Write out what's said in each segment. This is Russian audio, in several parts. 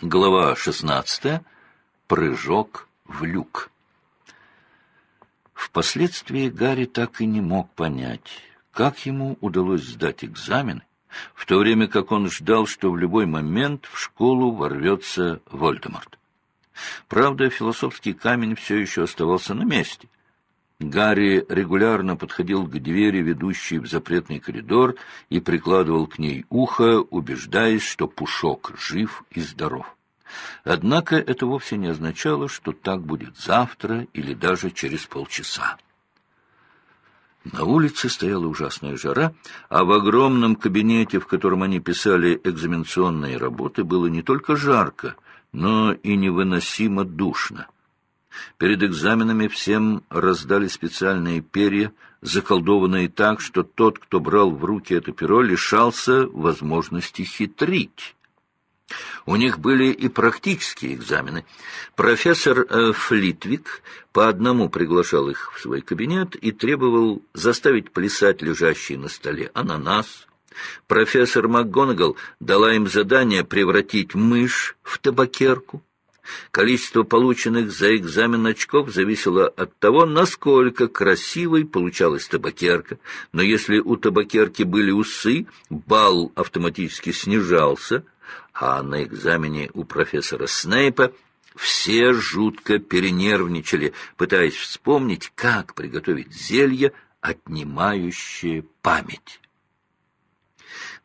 Глава 16. Прыжок в люк. Впоследствии Гарри так и не мог понять, как ему удалось сдать экзамены, в то время как он ждал, что в любой момент в школу ворвется Вольдеморт. Правда, философский камень все еще оставался на месте. Гарри регулярно подходил к двери, ведущей в запретный коридор, и прикладывал к ней ухо, убеждаясь, что Пушок жив и здоров. Однако это вовсе не означало, что так будет завтра или даже через полчаса. На улице стояла ужасная жара, а в огромном кабинете, в котором они писали экзаменационные работы, было не только жарко, но и невыносимо душно. Перед экзаменами всем раздали специальные перья, заколдованные так, что тот, кто брал в руки это перо, лишался возможности хитрить. У них были и практические экзамены. Профессор э, Флитвик по одному приглашал их в свой кабинет и требовал заставить плясать лежащий на столе ананас. Профессор МакГонагал дала им задание превратить мышь в табакерку. Количество полученных за экзамен очков зависело от того, насколько красивой получалась табакерка. Но если у табакерки были усы, балл автоматически снижался — а на экзамене у профессора Снейпа все жутко перенервничали, пытаясь вспомнить, как приготовить зелье, отнимающее память.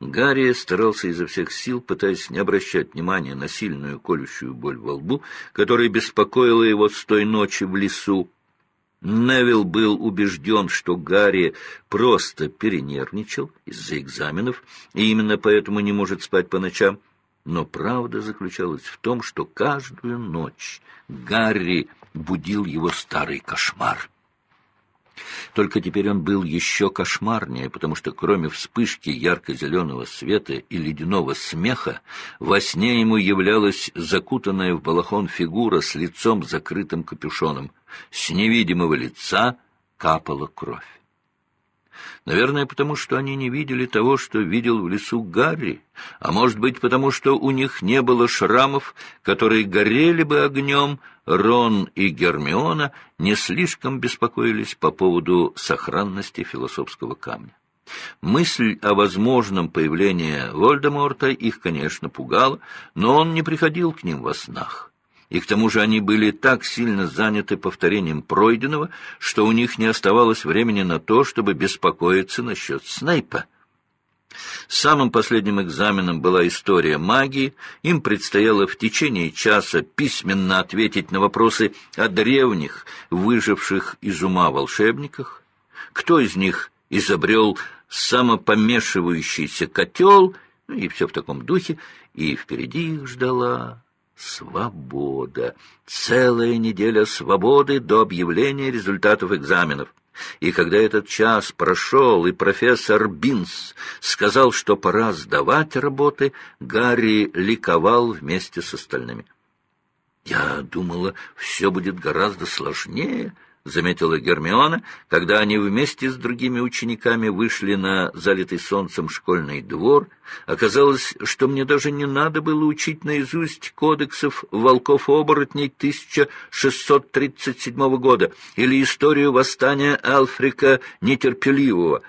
Гарри старался изо всех сил, пытаясь не обращать внимания на сильную колющую боль во лбу, которая беспокоила его с той ночи в лесу. Невил был убежден, что Гарри просто перенервничал из-за экзаменов, и именно поэтому не может спать по ночам. Но правда заключалась в том, что каждую ночь Гарри будил его старый кошмар. Только теперь он был еще кошмарнее, потому что кроме вспышки ярко-зеленого света и ледяного смеха, во сне ему являлась закутанная в балахон фигура с лицом закрытым капюшоном. С невидимого лица капала кровь. Наверное, потому что они не видели того, что видел в лесу Гарри, а может быть, потому что у них не было шрамов, которые горели бы огнем, Рон и Гермиона не слишком беспокоились по поводу сохранности философского камня. Мысль о возможном появлении Вольдеморта их, конечно, пугала, но он не приходил к ним во снах и к тому же они были так сильно заняты повторением пройденного, что у них не оставалось времени на то, чтобы беспокоиться насчет Снейпа. Самым последним экзаменом была история магии. Им предстояло в течение часа письменно ответить на вопросы о древних, выживших из ума волшебниках. Кто из них изобрел самопомешивающийся котел, ну и все в таком духе, и впереди их ждала Свобода. Целая неделя свободы до объявления результатов экзаменов. И когда этот час прошел, и профессор Бинс сказал, что пора сдавать работы, Гарри ликовал вместе с остальными. «Я думала, все будет гораздо сложнее», — заметила Гермиона, когда они вместе с другими учениками вышли на залитый солнцем школьный двор. Оказалось, что мне даже не надо было учить наизусть кодексов волков-оборотней 1637 года или историю восстания Алфрика Нетерпеливого.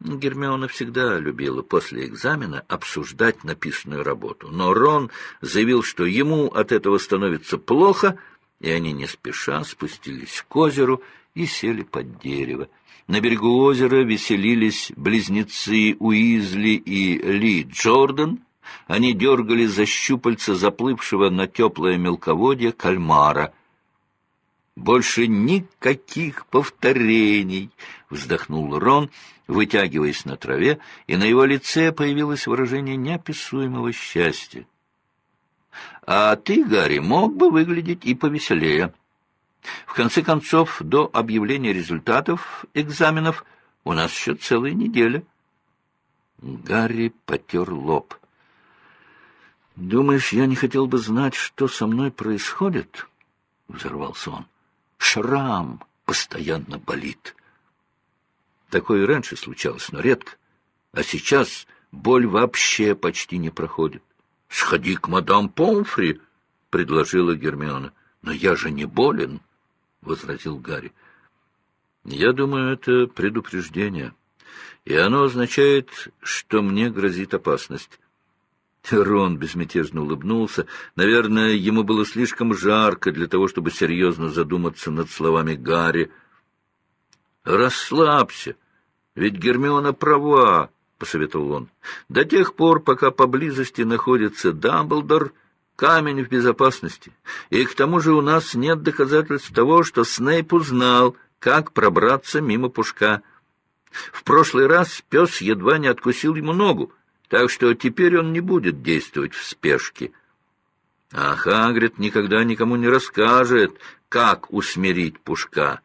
Гермиона всегда любила после экзамена обсуждать написанную работу, но Рон заявил, что ему от этого становится плохо — и они не спеша спустились к озеру и сели под дерево. На берегу озера веселились близнецы Уизли и Ли Джордан. Они дергали за щупальца заплывшего на теплое мелководье кальмара. «Больше никаких повторений!» — вздохнул Рон, вытягиваясь на траве, и на его лице появилось выражение неописуемого счастья. А ты, Гарри, мог бы выглядеть и повеселее. В конце концов, до объявления результатов экзаменов у нас еще целая неделя. Гарри потер лоб. «Думаешь, я не хотел бы знать, что со мной происходит?» — взорвался он. «Шрам постоянно болит». Такое и раньше случалось, но редко. А сейчас боль вообще почти не проходит. — Сходи к мадам Помфри, — предложила Гермиона. — Но я же не болен, — возразил Гарри. — Я думаю, это предупреждение, и оно означает, что мне грозит опасность. Рон безмятежно улыбнулся. Наверное, ему было слишком жарко для того, чтобы серьезно задуматься над словами Гарри. «Расслабься, ведь Гермиона права», — посоветовал он. «До тех пор, пока поблизости находится Дамблдор, камень в безопасности. И к тому же у нас нет доказательств того, что Снейп узнал, как пробраться мимо пушка. В прошлый раз пес едва не откусил ему ногу, так что теперь он не будет действовать в спешке. А Хагрид никогда никому не расскажет, как усмирить пушка».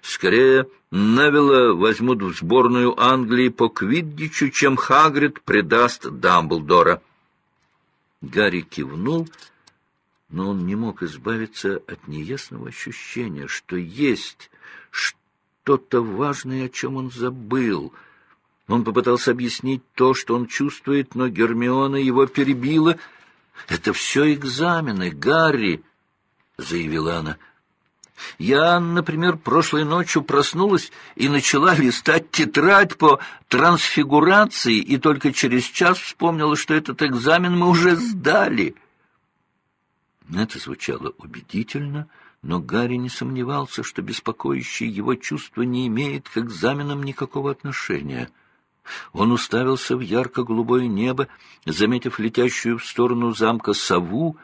Скорее, Невилла возьмут в сборную Англии по квиддичу, чем Хагрид предаст Дамблдора. Гарри кивнул, но он не мог избавиться от неясного ощущения, что есть что-то важное, о чем он забыл. Он попытался объяснить то, что он чувствует, но Гермиона его перебила. «Это все экзамены, Гарри!» — заявила она. Я, например, прошлой ночью проснулась и начала листать тетрадь по трансфигурации, и только через час вспомнила, что этот экзамен мы уже сдали. Это звучало убедительно, но Гарри не сомневался, что беспокоящее его чувство не имеет к экзаменам никакого отношения. Он уставился в ярко-голубое небо, заметив летящую в сторону замка сову.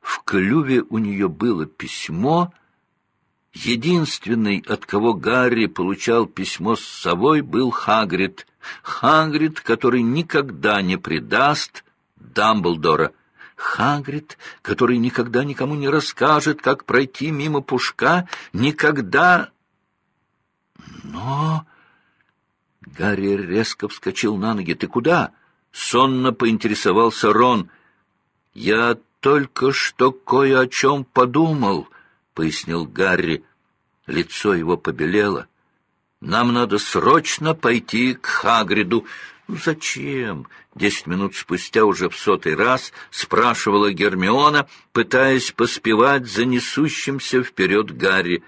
В клюве у нее было письмо — Единственный, от кого Гарри получал письмо с собой, был Хагрид. Хагрид, который никогда не предаст Дамблдора. Хагрид, который никогда никому не расскажет, как пройти мимо пушка, никогда... Но... Гарри резко вскочил на ноги. «Ты куда?» — сонно поинтересовался Рон. «Я только что кое о чем подумал», пояснил Гарри. Лицо его побелело. «Нам надо срочно пойти к Хагриду». «Ну, «Зачем?» — десять минут спустя уже в сотый раз спрашивала Гермиона, пытаясь поспевать за несущимся вперед Гарри.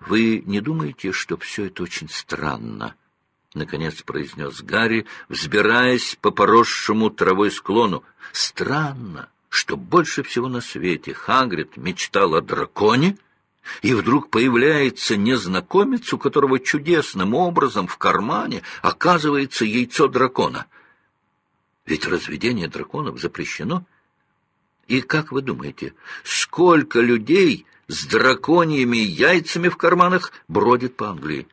«Вы не думаете, что все это очень странно?» — наконец произнес Гарри, взбираясь по поросшему травой склону. «Странно, что больше всего на свете Хагрид мечтал о драконе, и вдруг появляется незнакомец, у которого чудесным образом в кармане оказывается яйцо дракона. Ведь разведение драконов запрещено. И как вы думаете, сколько людей с драконьими яйцами в карманах бродит по Англии?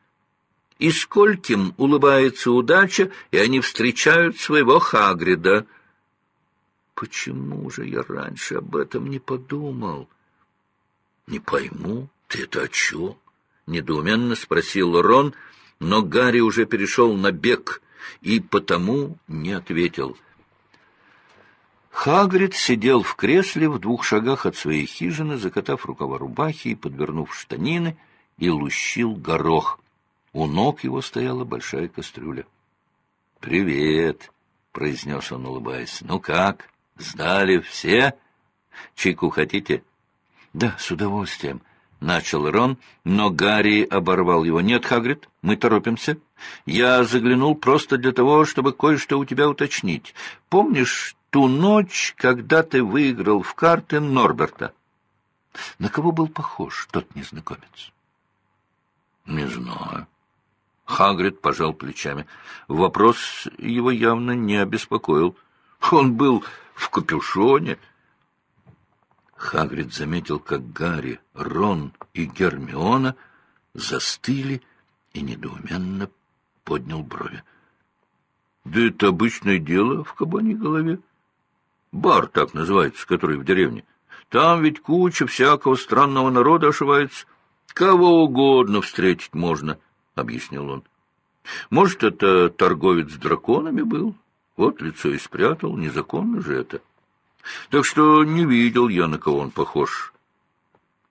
И скольким улыбается удача, и они встречают своего Хагрида — Почему же я раньше об этом не подумал? — Не пойму, ты это о чем? — недоуменно спросил Рон, но Гарри уже перешел на бег и потому не ответил. Хагрид сидел в кресле в двух шагах от своей хижины, закатав рукава рубахи и подвернув штанины, и лущил горох. У ног его стояла большая кастрюля. — Привет, — произнес он, улыбаясь. — Ну как? — Сдали все? Чайку хотите? Да, с удовольствием. Начал Рон, но Гарри оборвал его. «Нет, Хагрид, мы торопимся. Я заглянул просто для того, чтобы кое-что у тебя уточнить. Помнишь ту ночь, когда ты выиграл в карты Норберта?» На кого был похож тот незнакомец? «Не знаю». Хагрид пожал плечами. Вопрос его явно не обеспокоил. Он был в капюшоне. Хагрид заметил, как Гарри, Рон и Гермиона застыли и недоуменно поднял брови. — Да это обычное дело в кабане голове. Бар так называется, который в деревне. Там ведь куча всякого странного народа ошивается. Кого угодно встретить можно, — объяснил он. Может, это торговец с драконами был? Вот лицо и спрятал, незаконно же это. Так что не видел я, на кого он похож.